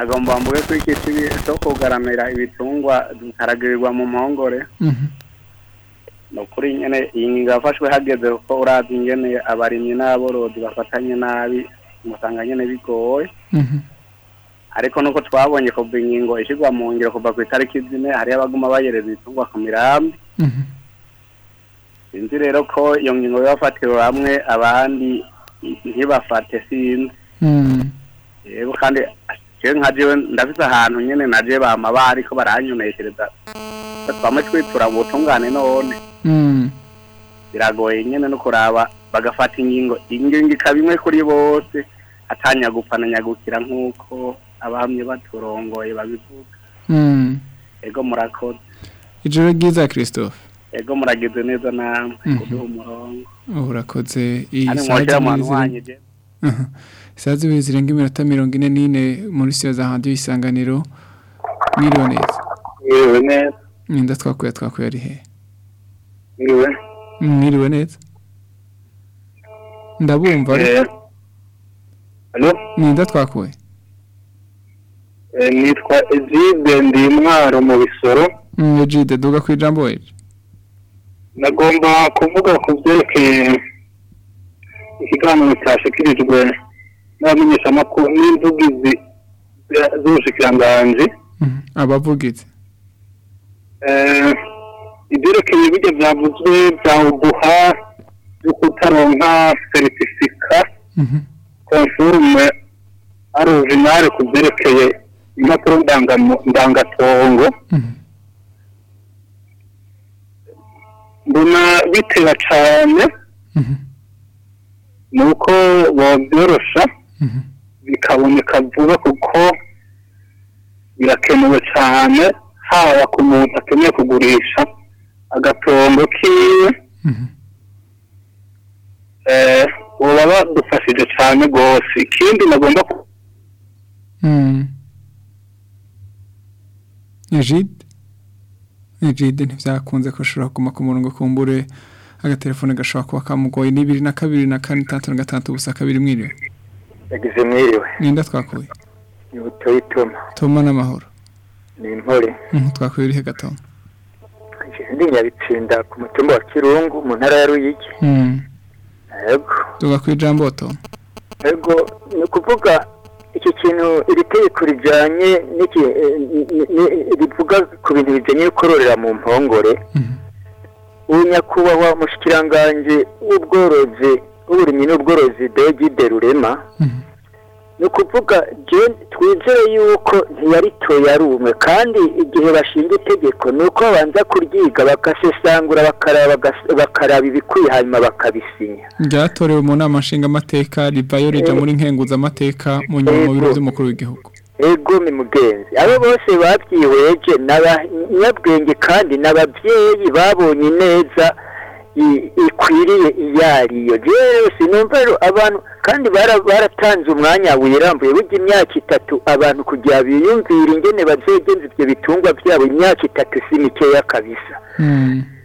Nagomba mvuge ko iki kibi cyo kugaramira ibitungwa bikaragirirwa mu mpongore. Mhm. ni ukuri nyine iyi ngingo yafashwe hageze kuko urazi ingene abarimyi n'aborozi bafatanye nabi umusanga nyine bigoye Mhm. ariko nuko twabonye kuva ingingo ishyirwa mu ngiro kuva ku itariki zine hariyo abaguma bayereza ibitungwa ku mirambi Mhm. sinzi rero ko iyo ngingo yabafatiwe hamwe abandi ntibafate sinzi yego kandi jewe nka jewe ndafise ahantu nyene naje bama bariko baranyoneshereza twamwe twitura mu butungane none. Mhm. biragoye nyene no kuraba bagafata ingingo ingingo ikaba imwe kuri bose. Atanyagupfa na nyagukira nk'uko abahamye baturongoye babivuga. Mhm. ego murakoze. Ijoro ryiza christophe. Ego muragize neza namwe. Mhm. kuduha umurongo. Urakoze. Iyi ari mu zibiri zirenga- iminota mirongo ine n'ine muri siyo za handi y'isanganiro mwiriwe neza. Mwiriwe neza. Ninda twakuye twakuye ari he? Mwiriwe. Mwiriwe neza. Ndabumva Halo? ninda twakuye nitwa Ezide ndi intwaro mu bisoro. Ejide duga ku ijambo weje. Nagomba kuvuga ku byerekeye ikiganiro cyashyikirijwe n'abamenyeshamakuru n'imvugizi za- z'ubushikiranganji abavugizi. Eh, ibyerekeye bijya byavuzwe bya uduha byo kutaronka seritifika konfurume ari originale ku byerekeye impapuro ndangatongo. Mbona bitera cyane ni uko bobyorosha bikaboneka vuba kuko birakenewe cyane haba ku muntu akeneye kugurisha agatongo kiwe. Eh, baba badufashije cyane rwose. Ikindi nagomba ku- ejide ejide ntibyakunze ko ashobora kuguma ku murongo kumbure agatelefone gashobora kuba kamugoye. Ni bibiri na kabiri na kane itandatu na gatandatu gusa kabiri mwiriwe. Yagize mwiriwe ninda twakuye ni ituma toma n'amahoro. Ni intore. Mhm, twakuye urihe gatoma ndi nyabitsinda ku mutumba wa kirungu mu ntara ya ruyigi. Mhm. yego. Duga ku ijambo toma yego ni ukuvuga iki kintu iri tegeko rijyanye n'iki eh, rivuga ku bintu bijyanye no kororera mu mpongore. Ubu nyakubahwa mushikiranganje w'ubworozi w'uburimyi n'ubworozi Degide Rurema ni ukuvuga twizere yuko ntiyaritoye ari umwe kandi igihe bashinga itegeko ni uko babanza kuryiga bagasesangura bakaraba ibikwiye hanyuma bakabisinya. Ryatorewe mu nama nshingamateka rivayo rija muri nkenguzamateka mu nyuma mu biro by'umukuru w'igihugu. Ego mi mugenzi. Abo bose babyihweje n'abanyabwenge kandi n'ababyeyi babonye neza ikwiriye iyo. Ariyo rero sinumva abantu kandi bara- baratanze umwanya wirambuye burya imyaka itatu abantu kugira biyumvire ingene bazogenza ibyo bitungwa byabo imyaka itatu si mikeya kabisa.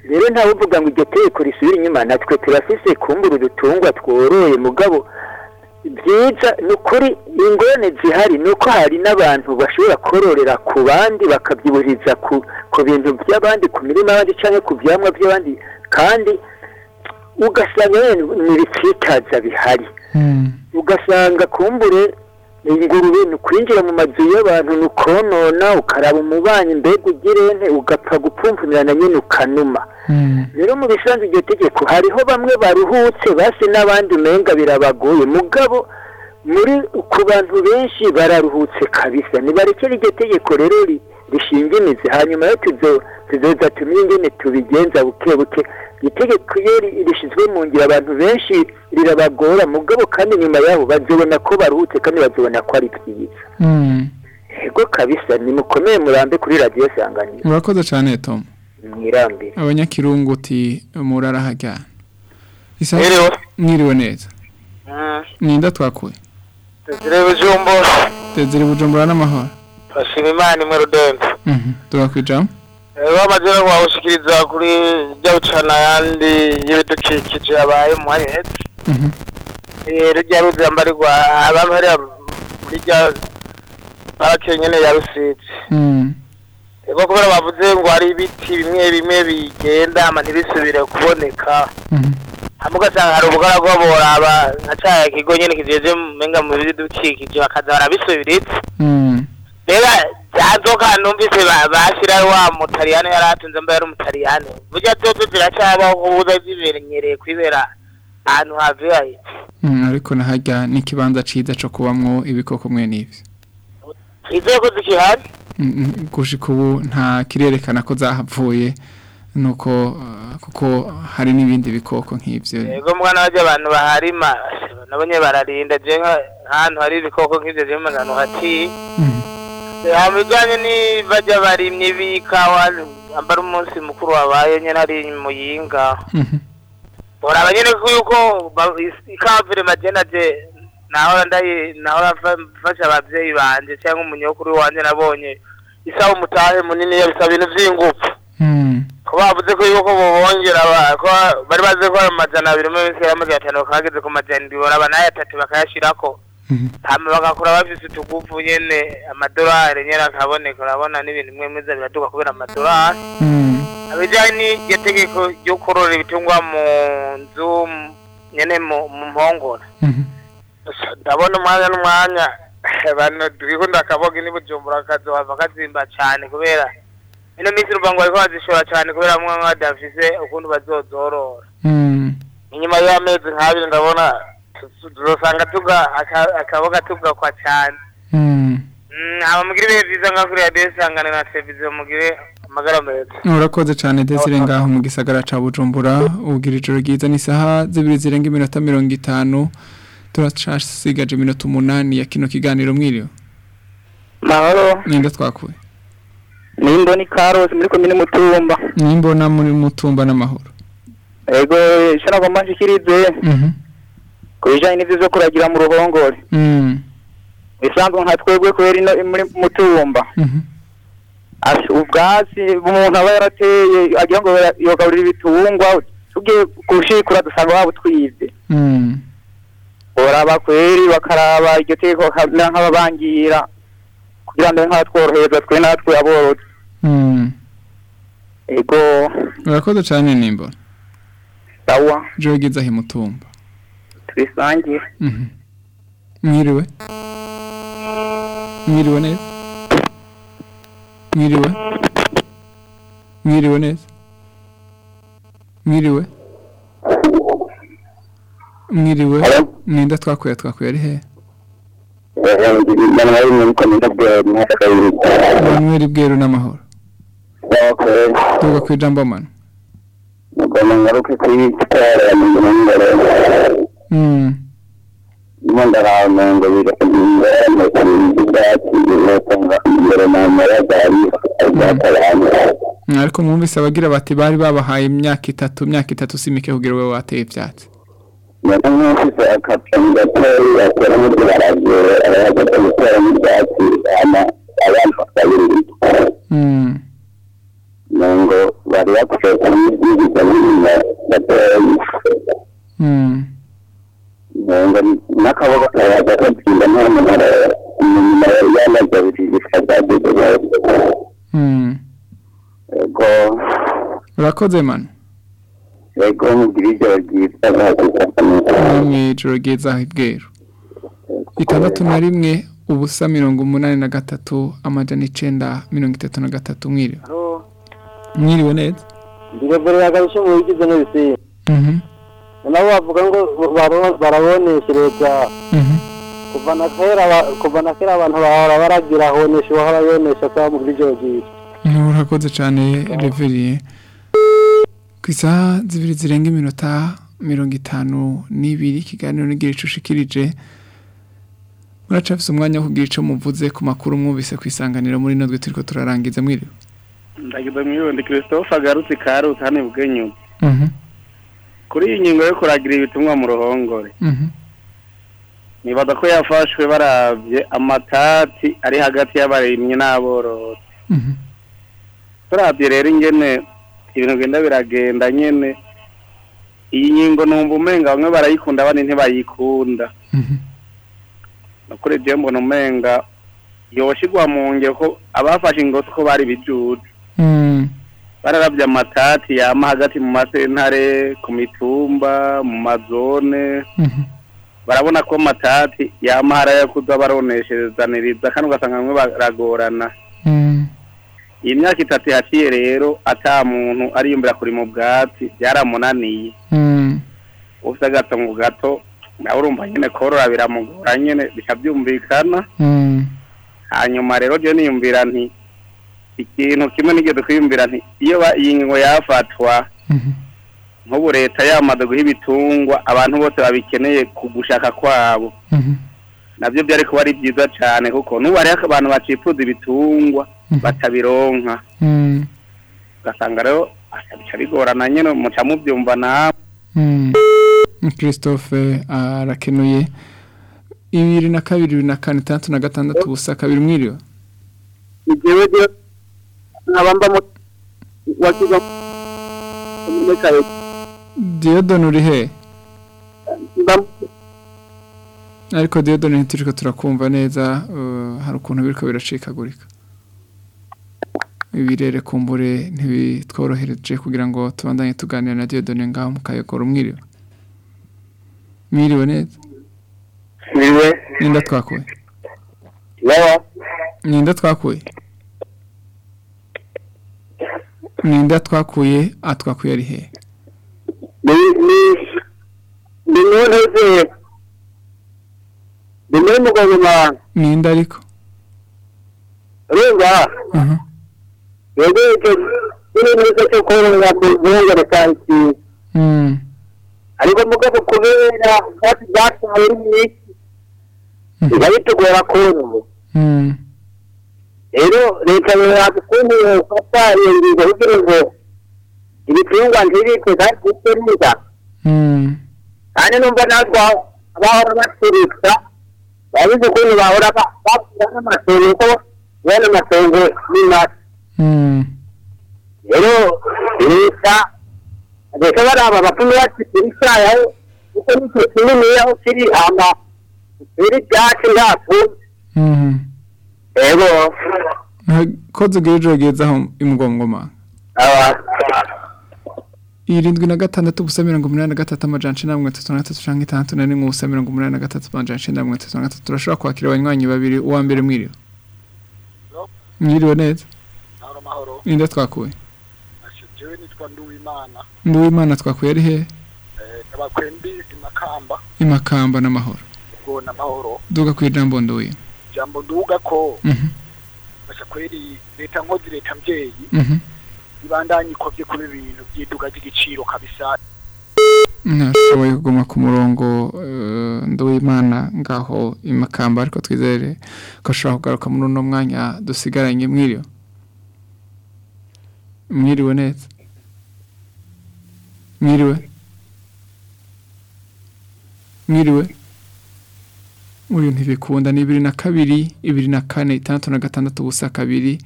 Rero ntawe uvuga ngo iryo tegeko risubire inyuma natwe turafise kumbura udutungwa tworoye. Mugabo byiza ni ukuri ingorane zihari ni uko hari n'abantu bashobora kororera ku bandi bakabyiburiza ku bintu by'abandi ku mirima y'abandi cyangwa ku byamwa by'abandi. Kandi ugasanga ibitsitaza bihari. Ugasanga kumbure ingurube ni ukwinjira mu mazu y'abantu ni ukonona ukaraba umubanyi mbega ugire nte ugapfa gupfumfunirana nyine ukanuma. Rero mu bisanzwe iryo tegeko hariho bamwe baruhutse basi n'abandi umenga birabagoye. Mugabo muri ku bantu benshi bararuhutse kabisa. Nibarekere iryo tegeko rero rishinga imizi. Hanyuma yo tuzo tuzoza tumenye ingene tubigenza buke buke. Itegeko iyo ri- rishyizwe mu ngiro abantu benshi rirabagora. Mugabo kandi nyuma yaho bazobona ko baruhutse kandi bazobona ko ari byiza ego kabisa nimukomeye murambe kuri radiyo sanganiro murakoze cyane tom. Mwirambire. Abanyakirungu uti murarahajyana Mwiriwe. mwiriwe neza. Ninda twakuye? Desire Bujumbura. Tezere bujumbura n'amahoro. Bashima imana imwe rudende. Mhm, turakwijamo rero amajyana wawushikiriza kuri jya bucana ayandi y'ibidukikije yabaye mu mwanya heza Mhm. rujya ruzambarirwa abami hariya muri rya parake nyene ya rusizi. Mm. ego kubera bavuze ngo hari ibiti bimwe bimwe bigenda ama ntibisubire kuboneka. Hamwe ugasanga hari ubugaragwa boraba nka cya kigo nyene kijeje menga mu bidukikije bakaza barabisubiritse. Rero byanzoka numvise ba- bashira wa mutaliyani yari atunze mba yari umutaliyani burya zozo ziracyabaho kubuza ziberenyereye kwibera ahantu haviyaye Mm, ariko nahajya n'ikibanza ciza co kubamwo ibikoko mwe n'ivyo. Inzego zikihari? Mm, mm, gushika ubu nta kirerekana ko zahavuye nuko uh, kuko hari n'ibindi bikoko nk'ivyo. Yego mwana wajya abantu baharima nabonye bararinda je nka- nk'ahantu hari ibikoko nk'ivyo je mbona ahantu hatiye mu bijyanye n'ibajya barimye b'ikawa ambara umunsi mukuru wabaye nyine ari muyinga. Uraba nyine ko yuko ikawa vire magena je nahora mfasha abavyeyi banje cyangwa umunyokuru wanje nabonye isaba umutahe munini yabisaba ibintu vy'ingufu ko bavuze ko yuko ko bari bazi ko ari amajana abiri mu minsi y'amajana atanu bakageze ku majana indwi baraba n'aya atatu bakayashirako. Hama bagakora bafise utugufu nyene amadolari nyene akaboneka urabona n'ibintu bimwe mwiza biraduka kubera amadolari. Abijanye n'iryo tegeko ryo korora ibitungwa mu nzu nyene mu mpongora. Ndabona umwanya n'umwanya abantu twikunda akaboga ni bujumbura kazohava kazimba cane kubera ino minsi urumva ngo bariko bazishora cane kubera mwe badafise ukuntu bazozorora. Inyuma y'amezi nk'abiri ndabona tu- tuzosanga tuga aka- akaboga tugakwa cane Mm, hama mugire ibihe vyiza nka kuri radiyo isangane na televiziyo mugire amagara meza. Urakoze cyane desire ngaho mu gisagara ca bujumbura. Ubwira ijoro ryiza n'isaha zibiri zirenga iminota mirongo itanu. Turacasigaje iminota umunani ya kino kiganiro mwiriwe mahoro. Ninda twakuye? Nimbo ni karosi muri komine mutumba. Nimbona muri mutumba n'amahoro ego icyo nagomba nshikirize Mhm. Ku bijyanye n'ibyo byo kuragira mu ruhongore Mm. bisanzwe nka twebwe kubera ino muri mutumba Mhm. Ati, ubwatsi umuntu aba yarateye agira ngo yogaburira ibitungwa tugiye gushikura dusanga babutwibye Mm. boraba kweri bakaraba iryo tegeko bakamera nk'ababangira kugira ngo nk'abatworohereza twe natwe aborozi Mm. ego urakoze cyane nimba sawa ijoro ryiza aho imutumba tubisangiye Mhm. mwiriwe mwiriwe neza mwiriwe mwiriwe neza mwiriwe mwiriwe ninde twakuye twakuye ari he Manuel Bweru n'amahoro tuga ku ijambo mano Mm. Mm, ariko mwumvise abagira bati bari babahaye imyaka itatu imyaka itatu si mike kugira ngo wateye ibyatsi Mm. ngo bari bakwiye kumubwiriza nyine gatoya Mm. ngo n'akaboko kayaga kagenda nta muntu inyuma yamaze bishishwa byagize neza Mm. yego urakoze mano yego mugira ijoro ryiza namwe ijoro ryiza aho ibweru itandatu na rimwe ubusa mirongo umunani na gatatu amajana icenda mirongo itatu na gatatu mwiriwe mwiriwe neza ndirebere yagarushe mu bigize n'ibisiga Mhm. nabo bavuga ngo baro- baraboneshereza kuva na kera ba- kuva na kera abantu bahora baragira honesha uwahora yonesha kwa mu bw'ijoro ryiza urakoze cyane reveriye ku isaha zibiri zirenga iminota mirongo itanu n'ibiri ikiganiro n'igihe ushikirije muracafise umwanya wo kugira icyo muvuze ku makuru mwumvise ku isanganiro muri notwe turiko turarangiza mwiriwe ndagize mw'ibundi christophe agarutse karusi hano ibwenyuma Mhm. kuri iyi ngingo yo kuragira ibitumwa mu ruhongore Mhm. nibaza ko yafashwe barabye amatati ari hagati y'abarimyi n'aborozi Mhm. turabye rero ingene ibintu bigenda biragenda nyene iyi ngingo numva umenga bamwe barayikunda abandi ntibayikunda nukuri je mbona umenga yoshigwa mu ngero ko abafashe ingoto ko bari bijuju Mm. bararavye amatati yama hagati mu masentare ku mitumba mu mazone Mhm. barabona ko matati yama harayo kuza baronesherezaniriza kandi ugasanga bamwe baragorana Mm. Iyi myaka itatu yaciye rero ata muntu ariyumvira kuri mu bwatsi byaramunaniye Mm. ufite agatongo gato nawe urumva nyine korora biramugora nyine bikabyumvikana Mm. hanyuma rero je niyumvira nti ikintu kimwe nigeze kwiyumvira nti iyo iyi ngingo yafatwa nk'ubu leta yamaze guha ibitungwa abantu bose babikeneye ku gushaka kwabo Mhm. na byo byari kuba ari byiza cyane kuko n'ubu hariho abantu bacifuza ibitungwa batabironka Mm. ugasanga rero bica bigorana nyine muca mubyumva nawe Mm. Christophe arakenuye. Ibiri na kabiri bibiri na kane itandatu na gatandatu ubusa kabiri mwiriwe. Diodone uri he? Ariko Diodone ntituriko turakumva neza uh, hari ukuntu biriko biracikagurika. Ibirere kumbure ntibitworohereje kugira ngo tubandanye tuganira na Diodone ngaho mu kayogoro. Mwiriwe? Mwiriwe neza? Mwiriwe. Ninda twakuye? Ninda twakuye? Ninda twakuye atwakuye ari he? Ni ni ni nteze ni muri mugongoma ninda ariko? Urumva Mhm. Yego icyo neza cyo korora mu buhanga rusange Mm. ariko mugabo kubera kandi byatwaye ari myinshi biba bitugora korora Mm. rero leta yahabwa ukuntu yofata iyo ngingo kugira ngo ibitungwa ntibitwe kandi bitwe neza Mm. kandi numva natwe abahora baturika babizi ukuntu bahora ba- bakura n'amatongo ko bene amatongo n'imata Mm. Rero leta reka baraba bapfumu bakikira icyayi kuko ni cyo kinini aho kiri ama biri byatsi ntabwo Mhm. rero koze gejo gezaho imugongoma irindwi na gatandatu ubusa mirongo umunani na gatatu amajana icenda na mirongo itatu na gatatu canke itandatu na rimwe ubusa mirongo umunani na gatatu amajana icenda na mirongo itatu na gatatu turashobora kwakira abanywanyi babiri uwa mbere mwiriwe mwiriwe neza ninde twakuye jewe nitwa nduwimana nduwimana twakuye ari he? Abakwembi imakamba. Imakamba n'amahoro ubwo n'amahoro duga ku ijambo nduye. Jambo nduga ko Mhm, basha kweri leta nkozi leta mvyeyi mhm. ibandanye ikovye kuba ibintu by'iduga ry'igiciro kabisa. Nashoboye kuguma ku murongo eh, nduwimana ngaho imakamba ariko twizere ko ashobora kugaruka muri uno mwanya dusigaranye mwiriwe mwiriwe neza mwiriwe mwiriwe uyu ntibikunda ni ibiri na kabiri ibiri na kane itandatu na gatandatu ubusa kabiri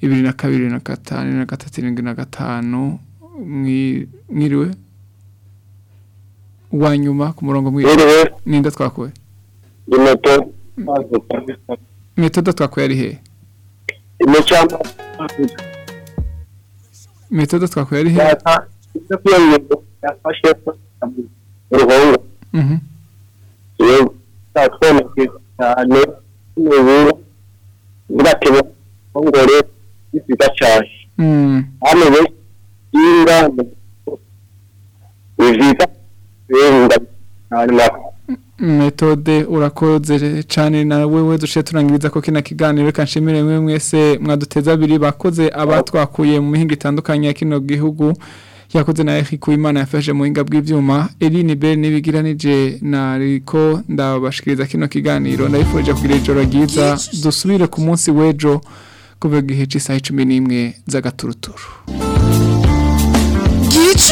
ibiri na kabiri na gatanu na gatatu irindwi na gatanu Mwi- mwiriwe uwa nyuma ku murongo mwiriwe ninde twakuwe metodo twakuye ari hehe metodo twakuye ari hehe ibyo kwiyongera yafashe uruhongo iyo tatwoneke cyane n'uburu birateba ngore bisiga cyane hano be inga biziga benda hanyuma metode urakoze cyane na wewe dushe turangiriza ko kina kiganiro reka nshimire mwe mwese mwaduteza abiri bakoze abatwakuye mu mihinga itandukanye ya kino gihugu. Yakoze na Eric Uwimana yafashe mu buhinga bw'ivyuma. Eline Bell nibigiranije na Riko ndabashikiriza kino kiganiro. Ndabifurije kugira ijoro ryiza. Dusubire ku munsi w'ejo kuva igihe cy'isaha 11 z'agaturuturu.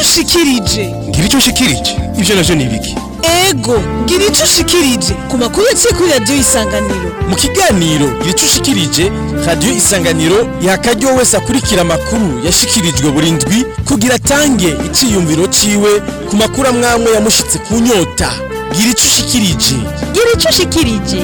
Ushikirije. Ngira icyo ushikirije. Ibyo navyo ni ibiki ego gira icyo ushikirije. Ku makuru yaciye kuri radiyo isanganiro. Mu kiganiro gira icyo ushikirije radiyo isanganiro iha akaryo wese akurikira amakuru yashikirijwe buri ndwi kugira atange iciyumviro ciwe ku makuru amwamwe yamushitse ku nyota. Gira icyo ushikirije. Gira icyo ushikirije.